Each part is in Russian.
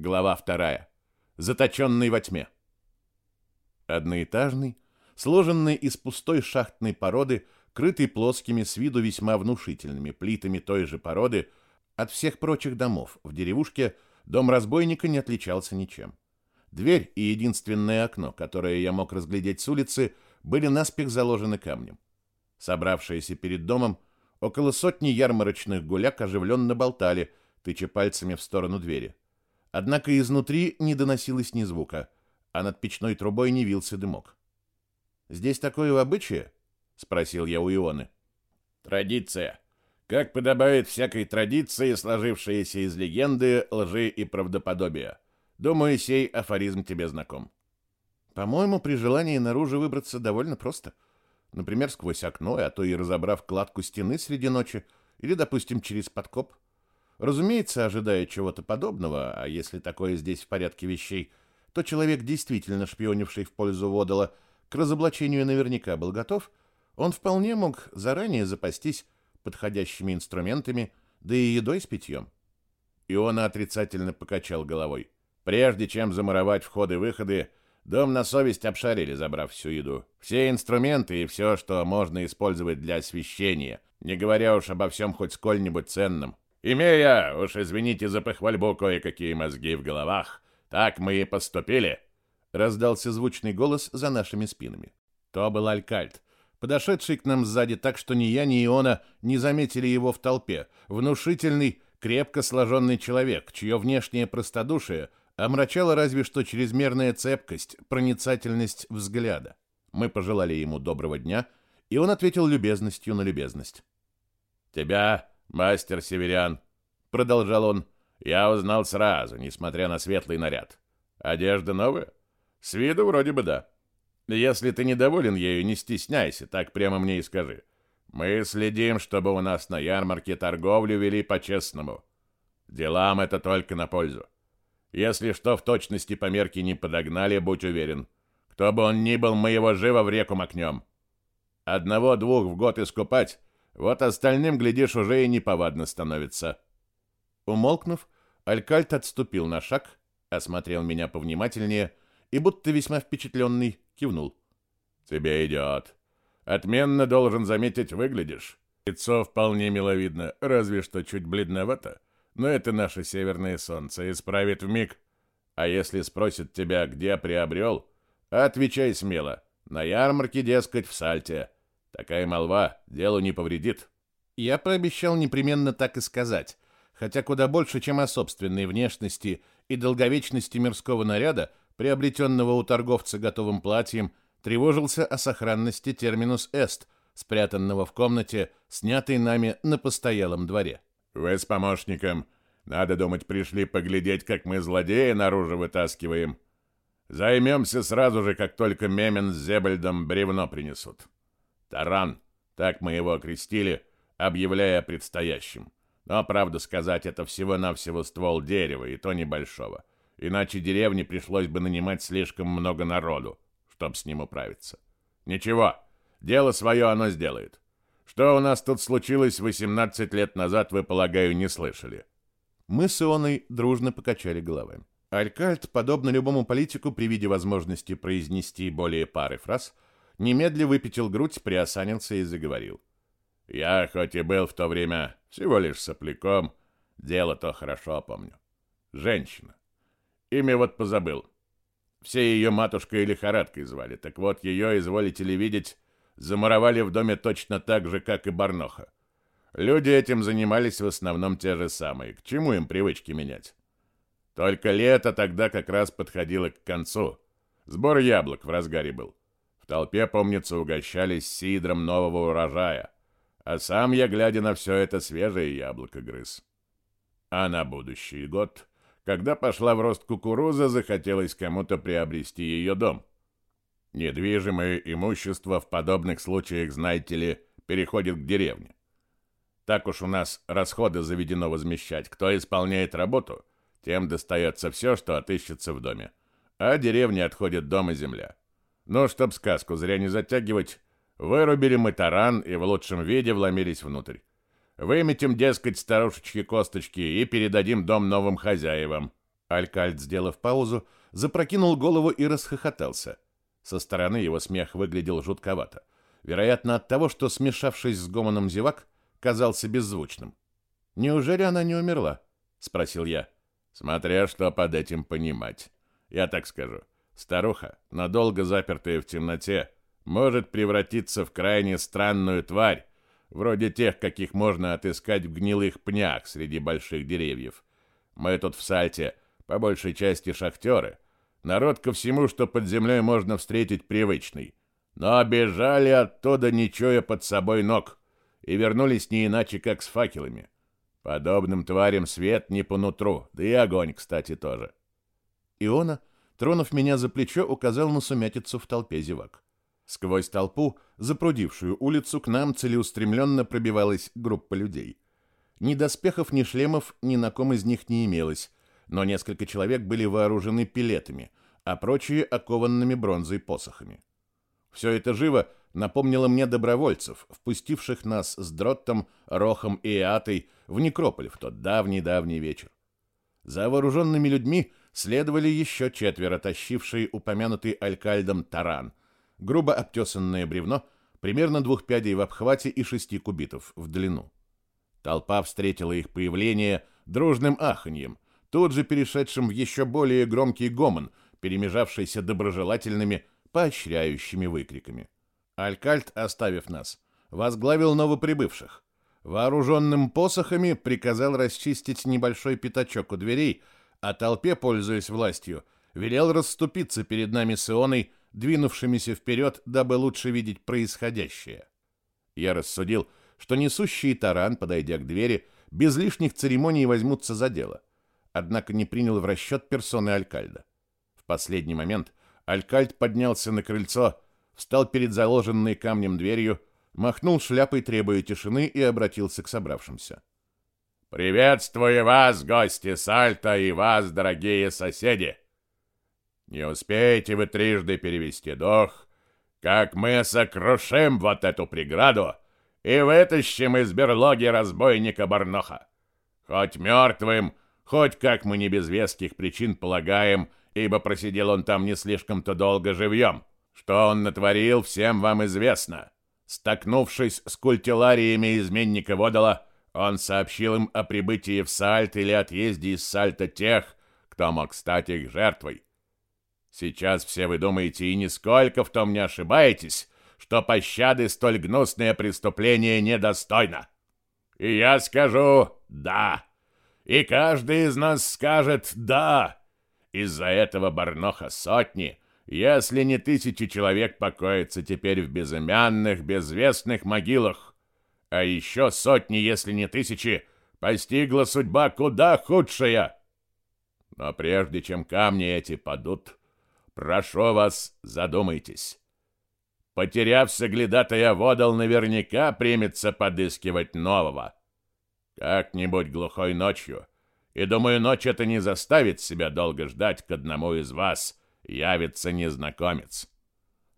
Глава вторая. Заточенный во тьме. Одноэтажный, сложенный из пустой шахтной породы, крытый плоскими с виду весьма внушительными плитами той же породы, от всех прочих домов в деревушке дом разбойника не отличался ничем. Дверь и единственное окно, которое я мог разглядеть с улицы, были наспех заложены камнем. Собравшиеся перед домом, около сотни ярмарочных гуляк оживленно болтали, тыча пальцами в сторону двери. Однако изнутри не доносилось ни звука, а над печной трубой не вился дымок. «Здесь такое в обычае?» — спросил я у Ионы. «Традиция. Как подобает всякой традиции, сложившейся из легенды, лжи и правдоподобия. Думаю, сей афоризм тебе знаком». «По-моему, при желании наружу выбраться довольно просто. Например, сквозь окно, а то и разобрав кладку стены среди ночи, или, допустим, через подкоп». Разумеется, ожидая чего-то подобного, а если такое здесь в порядке вещей, то человек, действительно шпионивший в пользу Водола, к разоблачению наверняка был готов, он вполне мог заранее запастись подходящими инструментами, да и едой с питьем. Иона отрицательно покачал головой. Прежде чем замуровать входы-выходы, дом на совесть обшарили, забрав всю еду. Все инструменты и все, что можно использовать для освещения, не говоря уж обо всем хоть сколь-нибудь ценном. Имея, уж извините за похвальбу, кое-какие мозги в головах, так мы и поступили. Раздался звучный голос за нашими спинами. То был Алькальт, подошедший к нам сзади так, что ни я, ни Иона не заметили его в толпе. Внушительный, крепко сложенный человек, чье внешнее простодушие омрачало разве что чрезмерная цепкость, проницательность взгляда. Мы пожелали ему доброго дня, и он ответил любезностью на любезность. «Тебя «Мастер Северян», — продолжал он, — «я узнал сразу, несмотря на светлый наряд. Одежда новая? С виду вроде бы да. Если ты недоволен ею, не стесняйся, так прямо мне и скажи. Мы следим, чтобы у нас на ярмарке торговлю вели по-честному. Делам это только на пользу. Если что в точности по мерке не подогнали, будь уверен. Кто бы он ни был, мы его живо в реку макнем. Одного-двух в год искупать вот остальным, глядишь, уже и неповадно становится. Умолкнув, Алькальт отступил на шаг, осмотрел меня повнимательнее и, будто весьма впечатленный, кивнул. «Тебе идет. Отменно, должен заметить, выглядишь. Лицо вполне миловидно, разве что чуть бледновато. Но это наше северное солнце, исправит в миг. А если спросят тебя, где приобрел, отвечай смело. На ярмарке, дескать, в Сальте. Такая молва делу не повредит. Я пообещал непременно так и сказать, хотя куда больше, чем о собственной внешности и долговечности мирского наряда, приобретенного у торговца готовым платьем, тревожился о сохранности терминус эст, спрятанного в комнате, снятой нами на постоялом дворе. «Вы с помощником, надо думать, пришли поглядеть, как мы злодея наружу вытаскиваем. Займемся сразу же, как только Мемен с Зебальдом бревно принесут». Таран, так мы его окрестили, объявляя предстоящим. Но, правда сказать, это всего-навсего ствол дерева, и то небольшого. Иначе деревне пришлось бы нанимать слишком много народу, чтобы с ним управиться. Ничего, дело свое оно сделает. Что у нас тут случилось 18 лет назад, вы, полагаю, не слышали. Мы с Ионой дружно покачали головами. Алькальт, подобно любому политику, при виде возможности произнести более пары фраз – немедля выпятил грудь, приосанился и заговорил. «Я хоть и был в то время всего лишь сопляком, дело то хорошо помню. Женщина. Имя вот позабыл. Все ее матушкой лихорадкой звали. Так вот, ее, изволите ли видеть, замуровали в доме точно так же, как и Барноха. Люди этим занимались в основном те же самые. К чему им привычки менять? Только лето тогда как раз подходило к концу. Сбор яблок в разгаре был толпе, помнится, угощались сидром нового урожая, а сам я, глядя на все это, свежее яблоко грыз. А на будущий год, когда пошла в рост кукуруза, захотелось кому-то приобрести ее дом. Недвижимое имущество в подобных случаях, знаете ли, переходит к деревне. Так уж у нас расходы заведено возмещать. Кто исполняет работу, тем достается все, что отыщется в доме. А деревне отходит дом и земля. Но, чтоб сказку зря не затягивать, вырубили мы таран и в лучшем виде вломились внутрь. Выметим, дескать, старушечьи косточки и передадим дом новым хозяевам. Алькальд, сделав паузу, запрокинул голову и расхохотался. Со стороны его смех выглядел жутковато. Вероятно, от того, что, смешавшись с гомоном зевак, казался беззвучным. «Неужели она не умерла?» — спросил я. «Смотря что под этим понимать. Я так скажу. Старуха, надолго запертая в темноте, может превратиться в крайне странную тварь, вроде тех, каких можно отыскать в гнилых пнях среди больших деревьев. Мы тут в Сальте, по большей части шахтеры. Народ ко всему, что под землей можно встретить привычный. Но бежали оттуда, не чуя под собой ног, и вернулись не иначе, как с факелами. Подобным тварям свет не по нутру, да и огонь, кстати, тоже. Иона, тронув меня за плечо, указал на сумятицу в толпе зевак. Сквозь толпу, запрудившую улицу, к нам целеустремленно пробивалась группа людей. Ни доспехов, ни шлемов ни на ком из них не имелось, но несколько человек были вооружены пилетами, а прочие — окованными бронзой посохами. Все это живо напомнило мне добровольцев, впустивших нас с Дроттом, Рохом и Атой в некрополь в тот давний-давний вечер. За вооруженными людьми следовали еще четверо, тащившие упомянутый алькальдом таран, грубо обтесанное бревно, примерно двух пядей в обхвате и шести кубитов в длину. Толпа встретила их появление дружным аханьем, тут же перешедшим в еще более громкий гомон, перемежавшийся доброжелательными, поощряющими выкриками. Алькальт, оставив нас, возглавил новоприбывших. Вооруженным посохами приказал расчистить небольшой пятачок у дверей, а толпе, пользуясь властью, велел расступиться перед нами с Ионой, двинувшимися вперед, дабы лучше видеть происходящее. Я рассудил, что несущий таран, подойдя к двери, без лишних церемоний возьмутся за дело. Однако не принял в расчет персоны Алькальда. В последний момент Алькальд поднялся на крыльцо, встал перед заложенной камнем дверью, махнул шляпой, требуя тишины, и обратился к собравшимся. «Приветствую вас, гости Сальта, и вас, дорогие соседи! Не успеете вы трижды перевести дух, как мы сокрушим вот эту преграду и вытащим из берлоги разбойника Барноха. Хоть мертвым, хоть, как мы не без веских причин полагаем, ибо просидел он там не слишком-то долго живьем. Что он натворил, всем вам известно. Столкнувшись с культилариями изменника Водола, он сообщил им о прибытии в Сальт или отъезде из Сальта тех, кто мог стать их жертвой. Сейчас все вы думаете и нисколько в том не ошибаетесь, что пощады столь гнусное преступление недостойно. И я скажу «да». И каждый из нас скажет «да». Из-за этого Барноха сотни, если не тысячи человек покоятся теперь в безымянных, безвестных могилах. А еще сотни, если не тысячи, постигла судьба куда худшая. Но прежде чем камни эти падут, прошу вас, задумайтесь. Потеряв соглядатая водол, наверняка примется подыскивать нового. Как-нибудь глухой ночью — и думаю, ночь это не заставит себя долго ждать к одному из вас, явится незнакомец.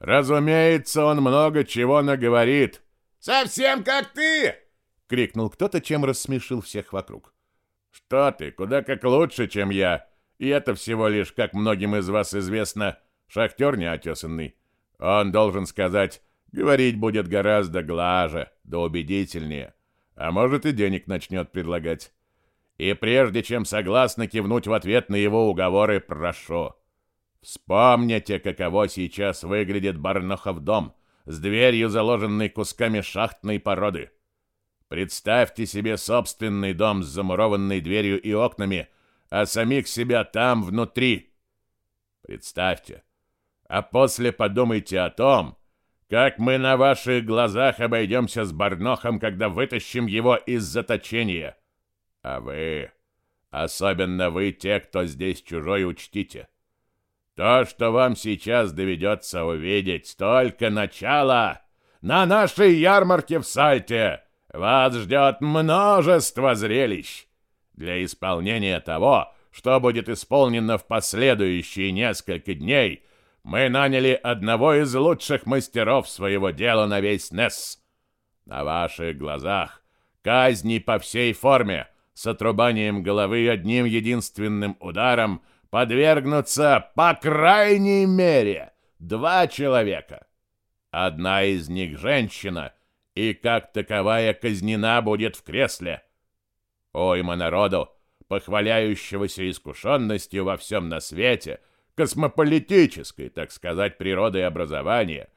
Разумеется, он много чего наговорит. «Совсем как ты!» — крикнул кто-то, чем рассмешил всех вокруг. «Что ты, куда как лучше, чем я. И это всего лишь, как многим из вас известно, шахтер неотесанный. Он должен сказать, говорить будет гораздо глаже, да убедительнее. А может и денег начнет предлагать. И прежде чем согласно кивнуть в ответ на его уговоры, прошу. Вспомните, каково сейчас выглядит Барнохов дом с дверью, заложенной кусками шахтной породы. Представьте себе собственный дом с замурованной дверью и окнами, а самих себя там внутри. Представьте. А после подумайте о том, как мы на ваших глазах обойдемся с Барнохом, когда вытащим его из заточения. А вы, особенно вы, те, кто здесь чужой, учтите. То, что вам сейчас доведется увидеть, только начало. На нашей ярмарке в Сальте вас ждет множество зрелищ. Для исполнения того, что будет исполнено в последующие несколько дней, мы наняли одного из лучших мастеров своего дела на весь Несс. На ваших глазах казни по всей форме — с отрубанием головы одним единственным ударом подвергнутся, по крайней мере, два человека. Одна из них женщина, и как таковая казнена будет в кресле. Ойма народу, похваляющегося искушенностью во всем на свете, космополитической, так сказать, природы и образования,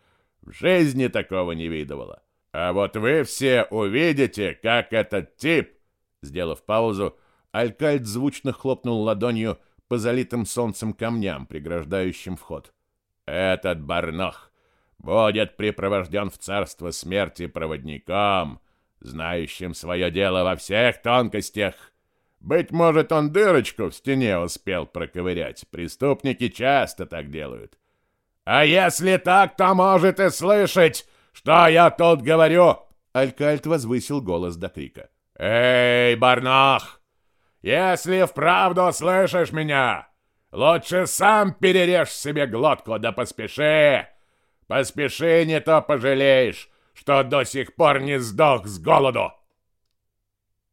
в жизни такого не видывала. А вот вы все увидите, как этот тип, сделав паузу, Алькальд звучно хлопнул ладонью по залитым солнцем камням, преграждающим вход. Этот Барнох будет припровожден в царство смерти проводником, знающим свое дело во всех тонкостях. Быть может, он дырочку в стене успел проковырять. Преступники часто так делают. А если так, то может и слышать, что я тут говорю. Алькальт возвысил голос до крика. Эй, Барнах, если вправду слышишь меня, лучше сам перережь себе глотку, да поспеши. Поспеши, не то пожалеешь, что до сих пор не сдох с голоду.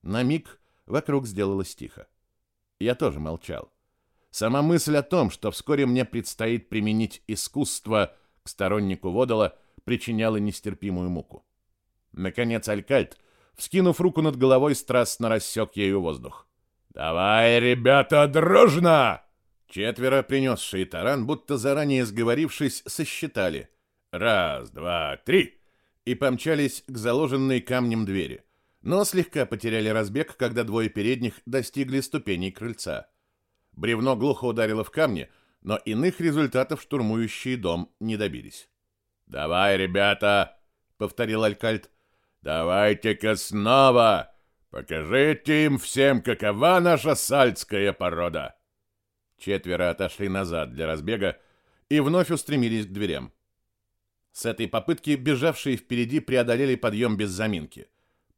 На миг вокруг сделалось тихо. Я тоже молчал. Сама мысль о том, что вскоре мне предстоит применить искусство к стороннику Водола, причиняла нестерпимую муку. Наконец Алькальт, вскинув руку над головой, страстно рассек ею воздух. «Давай, ребята, дружно!» Четверо, принесшие таран, будто заранее сговорившись, сосчитали. Раз, два, три! И помчались к заложенной камнем двери. Но слегка потеряли разбег, когда двое передних достигли ступеней крыльца. Бревно глухо ударило в камни, но иных результатов штурмующие дом не добились. «Давай, ребята!» — повторил Алькальт. «Давайте-ка снова! Покажите им всем, какова наша сальцкая порода!» Четверо отошли назад для разбега и вновь устремились к дверям. С этой попытки бежавшие впереди преодолели подъем без заминки.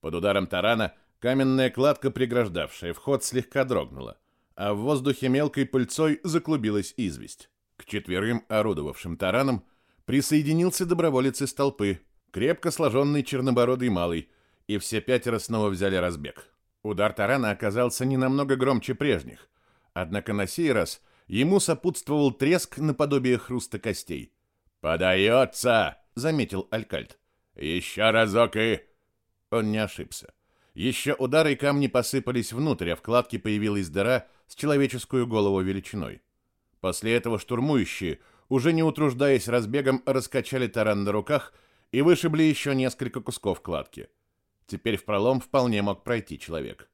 Под ударом тарана каменная кладка, преграждавшая вход, слегка дрогнула, а в воздухе мелкой пыльцой заклубилась известь. К четверым орудовавшим тараном присоединился доброволец из толпы, крепко сложенный чернобородый малый, и все пятеро снова взяли разбег. Удар тарана оказался не намного громче прежних, однако на сей раз ему сопутствовал треск наподобие хруста костей. «Подается!» — заметил Алькальт. «Еще разок и...» Он не ошибся. Еще удары и камни посыпались внутрь, а в кладке появилась дыра с человеческую голову величиной. После этого штурмующие, уже не утруждаясь разбегом, раскачали таран на руках и вышибли еще несколько кусков кладки. Теперь в пролом вполне мог пройти человек.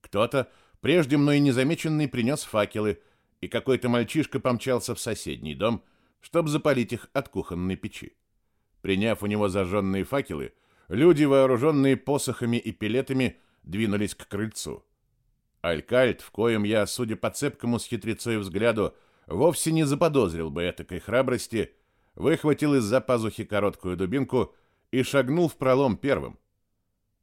Кто-то, прежде мной незамеченный, принес факелы, и какой-то мальчишка помчался в соседний дом, чтобы запалить их от кухонной печи. Приняв у него зажженные факелы, люди, вооруженные посохами и пилетами, двинулись к крыльцу. Алькальт, в коем я, судя по цепкому с хитрецой взгляду, вовсе не заподозрил бы этакой храбрости, выхватил из-за пазухи короткую дубинку и шагнул в пролом первым.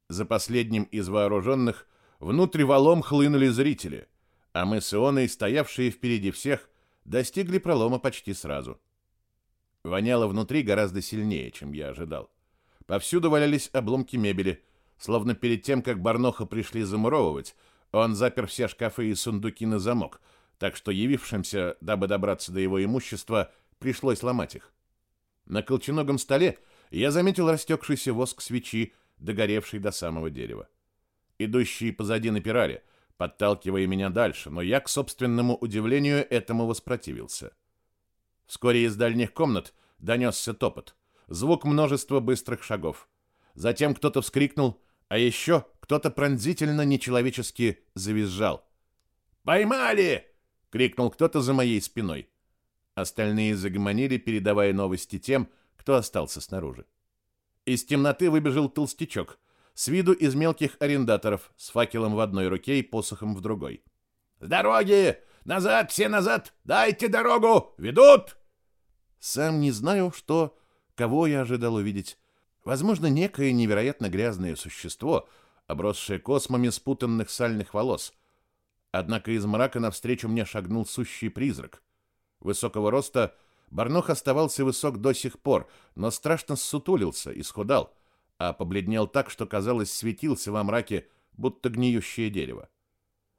За последним из вооруженных внутрь валом хлынули зрители, а мы с Ионой, стоявшие впереди всех, достигли пролома почти сразу. Воняло внутри гораздо сильнее, чем я ожидал. Повсюду валялись обломки мебели, словно перед тем, как Барноха пришли замуровывать, он запер все шкафы и сундуки на замок, так что явившимся, дабы добраться до его имущества, пришлось ломать их. На колченогом столе я заметил растекшийся воск свечи, догоревший до самого дерева. Идущие позади напирали, подталкивая меня дальше, но я, к собственному удивлению, этому воспротивился. Вскоре из дальних комнат донесся топот — звук множества быстрых шагов. Затем кто-то вскрикнул, а еще кто-то пронзительно нечеловечески завизжал. «Поймали!» — крикнул кто-то за моей спиной. Остальные загомонили, передавая новости тем, кто остался снаружи. Из темноты выбежал толстячок, с виду из мелких арендаторов, с факелом в одной руке и посохом в другой. «С дороги! Назад, все назад! Дайте дорогу! Ведут!» Сам не знаю, что Кого я ожидал увидеть? Возможно, некое невероятно грязное существо, обросшее космами спутанных сальных волос. Однако из мрака навстречу мне шагнул сущий призрак. Высокого роста Барнох оставался высок до сих пор, но страшно ссутулился, исхудал, а побледнел так, что, казалось, светился во мраке будто гниющее дерево.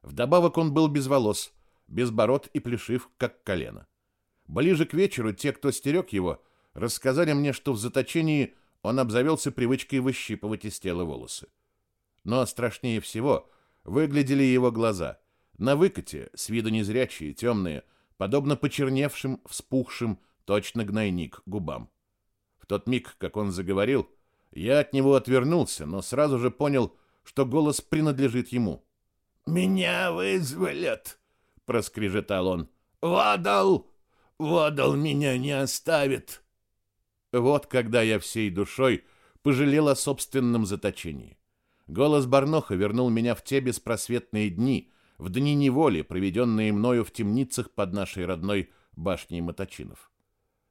Вдобавок он был без волос, без бород и плешив, как колено. Ближе к вечеру те, кто стерег его, рассказали мне, что в заточении он обзавелся привычкой выщипывать из тела волосы. Но страшнее всего выглядели его глаза. На выкате, с виду незрячие, темные, подобно почерневшим, вспухшим, точно гнойник, губам. В тот миг, как он заговорил, я от него отвернулся, но сразу же понял, что голос принадлежит ему. «Меня вызволят!» — проскрежетал он. «Водал! Водал меня не оставит!» Вот когда я всей душой пожалел о собственном заточении. Голос Барноха вернул меня в те беспросветные дни, в дни неволи, проведенные мною в темницах под нашей родной башней Моточинов.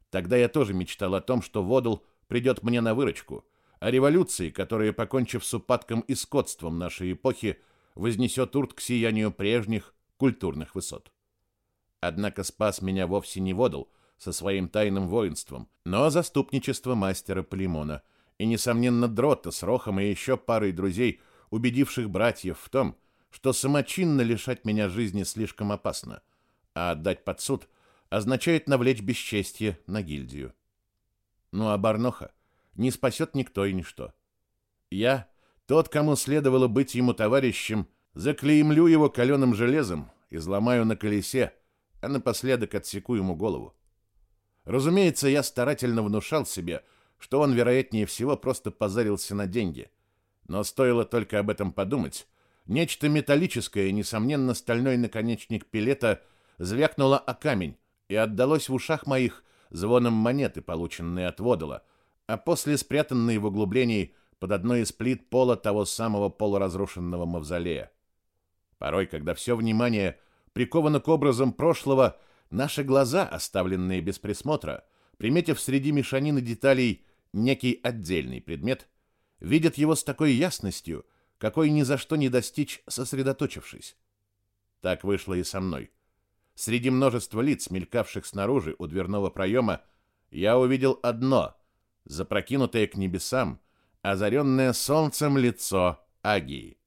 Тогда я тоже мечтал о том, что Водал придет мне на выручку, о революции, которая, покончив с упадком и скотством нашей эпохи, вознесет Урт к сиянию прежних культурных высот. Однако спас меня вовсе не Водал со своим тайным воинством, но заступничество мастера Плимона и, несомненно, Дрота с Рохом и еще парой друзей, убедивших братьев в том, что самочинно лишать меня жизни слишком опасно, а отдать под суд означает навлечь бесчестье на гильдию. Ну а Барноха не спасет никто и ничто. Я, тот, кому следовало быть ему товарищем, заклеймлю его каленым железом, изломаю на колесе, а напоследок отсеку ему голову. Разумеется, я старательно внушал себе, что он, вероятнее всего, просто позарился на деньги. Но стоило только об этом подумать, нечто металлическое, несомненно, стальной наконечник пилета звякнуло о камень и отдалось в ушах моих звоном монеты, полученные от водола, а после спрятанные в углублении под одной из плит пола того самого полуразрушенного мавзолея. Порой, когда все внимание приковано к образам прошлого, наши глаза, оставленные без присмотра, приметив среди мешанины деталей некий отдельный предмет, видят его с такой ясностью, какой ни за что не достичь, сосредоточившись. Так вышло и со мной. Среди множества лиц, мелькавших снаружи у дверного проема, я увидел одно, запрокинутое к небесам, озаренное солнцем лицо Агии.